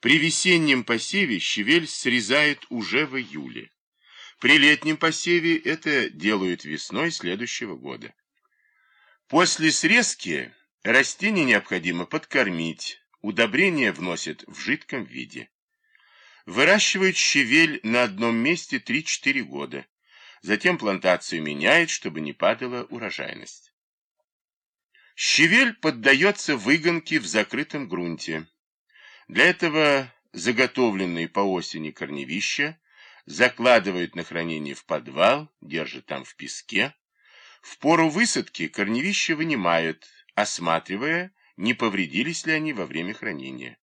При весеннем посеве щавель срезают уже в июле. При летнем посеве это делают весной следующего года. После срезки растение необходимо подкормить, удобрения вносят в жидком виде. Выращивают щавель на одном месте 3-4 года. Затем плантацию меняют, чтобы не падала урожайность. Щавель поддается выгонке в закрытом грунте. Для этого заготовленные по осени корневища закладывают на хранение в подвал, держат там в песке. В пору высадки корневища вынимают, осматривая, не повредились ли они во время хранения.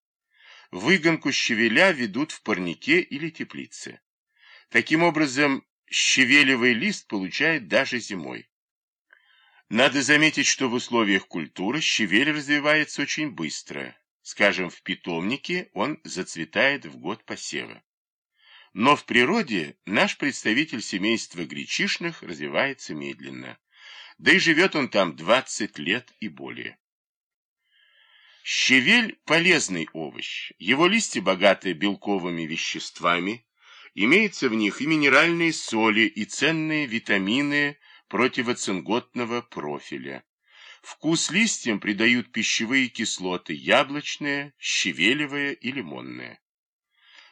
Выгонку щавеля ведут в парнике или теплице. Таким образом, щавелевый лист получает даже зимой. Надо заметить, что в условиях культуры щавель развивается очень быстро. Скажем, в питомнике он зацветает в год посева. Но в природе наш представитель семейства гречишных развивается медленно. Да и живет он там 20 лет и более. Щавель – полезный овощ. Его листья богаты белковыми веществами, имеются в них и минеральные соли, и ценные витамины противоцинготного профиля. Вкус листьям придают пищевые кислоты яблочные, щавелевые и лимонные.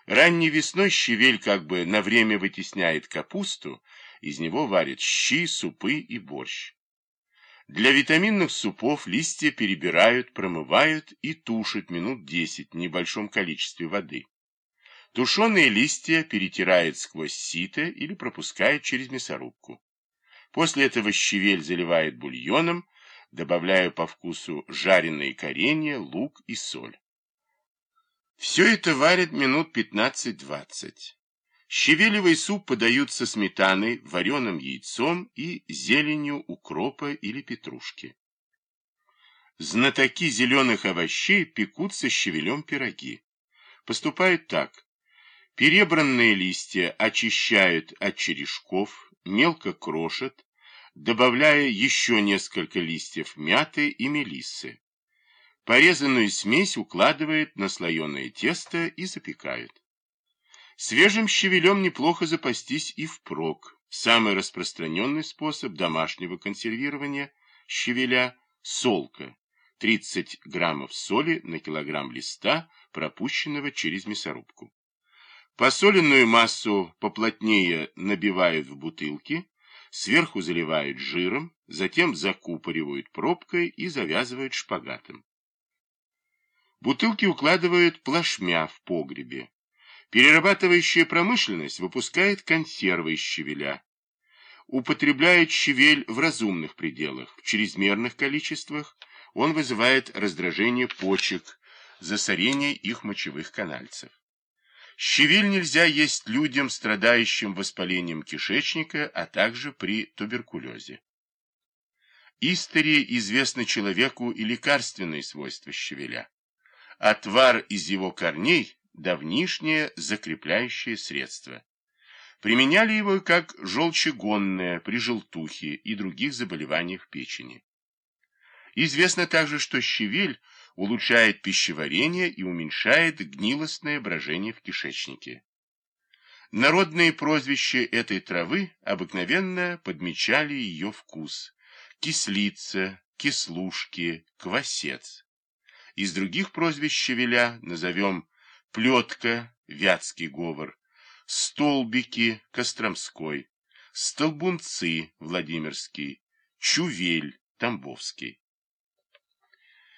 Ранней весной щавель как бы на время вытесняет капусту, из него варят щи, супы и борщ. Для витаминных супов листья перебирают, промывают и тушат минут 10 в небольшом количестве воды. Тушеные листья перетирают сквозь сито или пропускают через мясорубку. После этого щавель заливают бульоном, добавляя по вкусу жареные коренья, лук и соль. Все это варят минут 15-20. Щавелевый суп подают со сметаной, вареным яйцом и зеленью укропа или петрушки. Знатоки зеленых овощей пекутся щавелем пироги. Поступают так. Перебранные листья очищают от черешков, мелко крошат, добавляя еще несколько листьев мяты и мелиссы. Порезанную смесь укладывает на слоеное тесто и запекают. Свежим щавелем неплохо запастись и впрок. Самый распространенный способ домашнего консервирования щавеля – солка. 30 граммов соли на килограмм листа, пропущенного через мясорубку. Посоленную массу поплотнее набивают в бутылки, Сверху заливают жиром, затем закупоривают пробкой и завязывают шпагатом. Бутылки укладывают плашмя в погребе. Перерабатывающая промышленность выпускает консервы из щавеля. Употребляет щавель в разумных пределах. В чрезмерных количествах он вызывает раздражение почек, засорение их мочевых канальцев. Щавель нельзя есть людям, страдающим воспалением кишечника, а также при туберкулезе. Истории известны человеку и лекарственные свойства щавеля. Отвар из его корней – давнишнее закрепляющее средство. Применяли его как желчегонное при желтухе и других заболеваниях печени. Известно также, что щавель – улучшает пищеварение и уменьшает гнилостное брожение в кишечнике. Народные прозвища этой травы обыкновенно подмечали ее вкус. Кислица, кислушки, квасец. Из других прозвищ щавеля назовем плетка, вятский говор, столбики, костромской, столбунцы, владимирский, чувель, тамбовский.